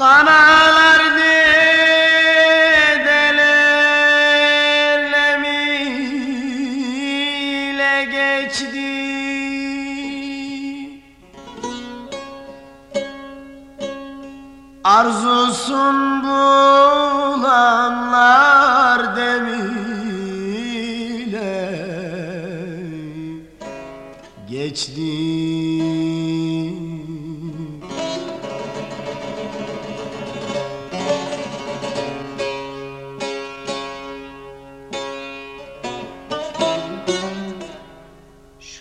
Danalar dedelerle miyle geçti. Arzusun bulanlar demiyle geçti.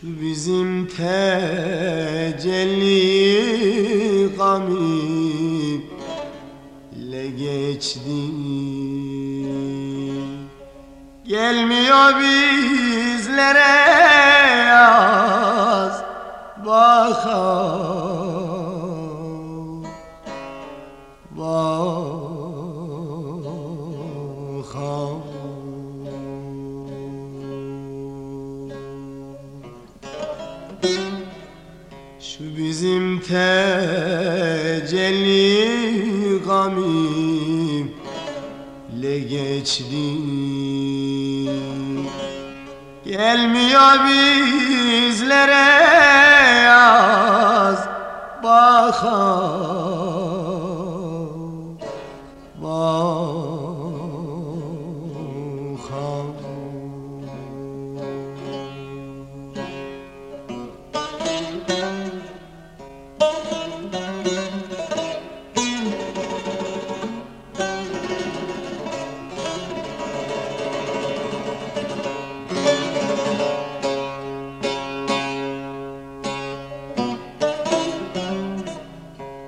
Şu bizim tecelli gamiyle geçti. Gelmiyor bizlere yaz bahar Şu bizim tecelli gamimle geçti. Gelmiyor bizlere yaz bahar bahar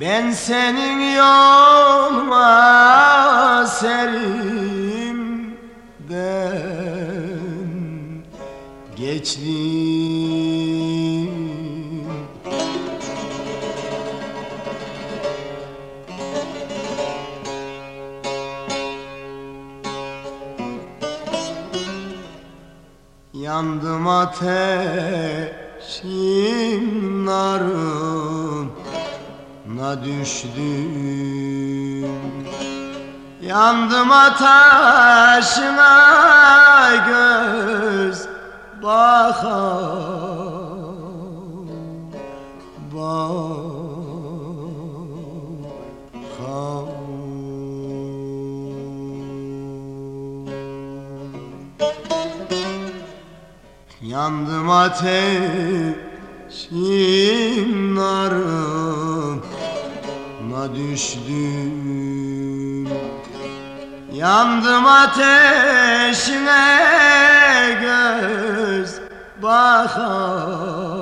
Ben senin yoluna serimden geçtim. Yandım ateşin narına düştüm. Yandım ateşine göz bakar bakar Yandım ateşin narına düştüm Yandım ateşine göz bakar